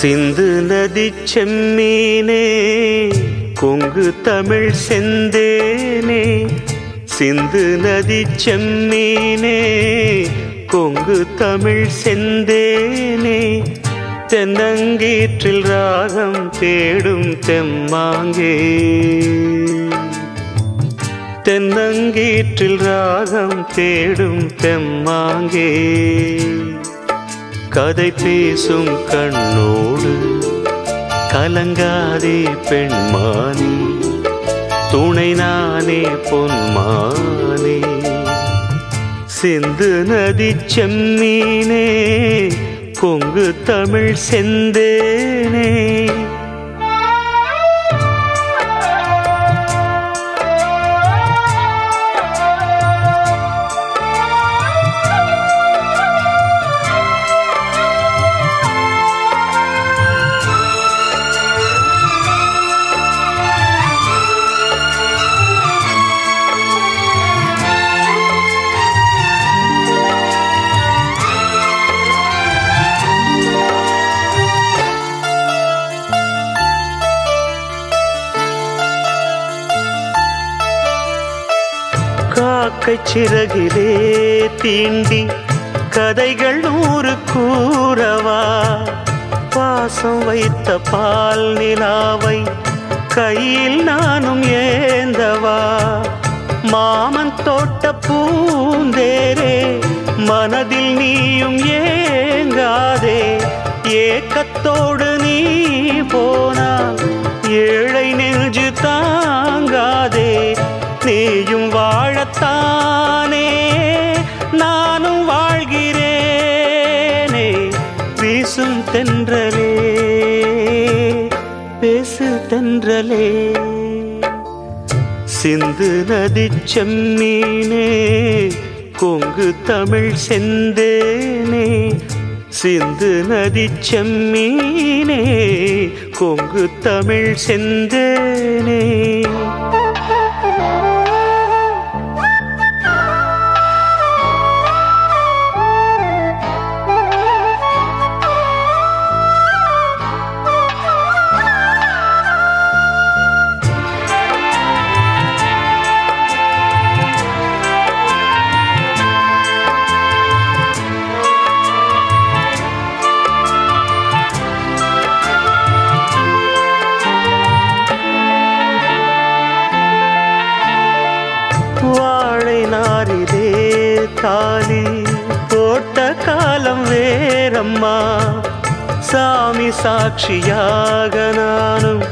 சிந்து நதி செம்மீனே கொங்கு தமிழ் செந்தேனே. சிந்து நதி செம்மீனே கொங்கு தமிழ் செந்தேனே. தென்னங்கீற்றில் ராகம் தேடும் தெம்மாங்கே. தென்னங்கீற்றில் ராகம் தேடும் தெம்மாங்கே. கதை பேசும் கண்ணோடு கலங்காதே பெண்மானி துணை நானே பொன்மானே. சிந்து நதி செம்மீனே கொங்கு தமிழ் செந்தேனே. வாழ்க்கை சிறகிலே தீண்டி கதைகள் நூறு கூறவா? பாசம் வைத்த பால் நிலாவை கையில் நானும் ஏந்தவா? மாமன் தோட்ட பூந்தேரே மனதில் நீயும் ஏங்காதே. ஏக்கத்தோடு பேசு தென்றலே. சிந்து நதி செம்மீனே கொங்கு தமிழ் செந்தேனே. சிந்து நதி செம்மீனே கொங்கு தமிழ் செந்தேனே. வேறம்மா சாமி சாட்சியாக நானும்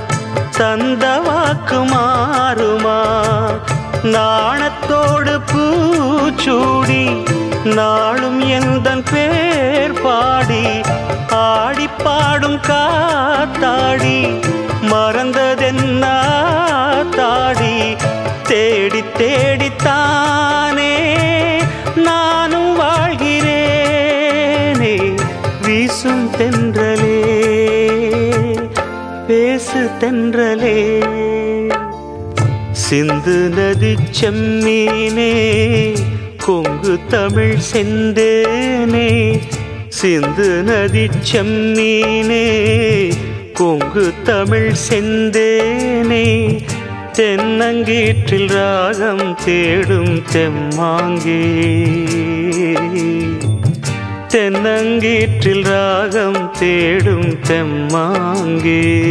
தந்த வாக்கு மாறுமா? நாணத்தோடு பூச்சூடி நாளும் எந்தன் பேர் பாடி ஆடிப்பாடும் காத்தாடி பேசு தென்றலே. சிந்து நதி செம்மீனே கொங்கு தமிழ் செந்தேனே. சிந்து நதி செம்மீனே கொங்கு தமிழ் செந்தேனே. தென்னங்கீற்றில் ராகம் தேடும் தெம்மாங்கே. தென்னங்கீற்றில் ராகம் தேடும் தெம்மாங்கே.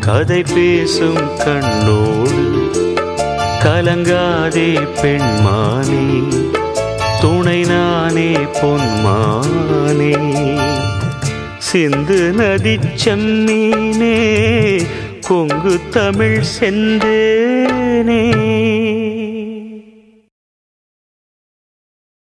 கதை பேசும் கண்ணோடு கலங்காதே பெண்மானே. துணை நானே பொன்மானே. சிந்து நதி செம்மீனே கொங்கு தமிழ் செந்தேனே.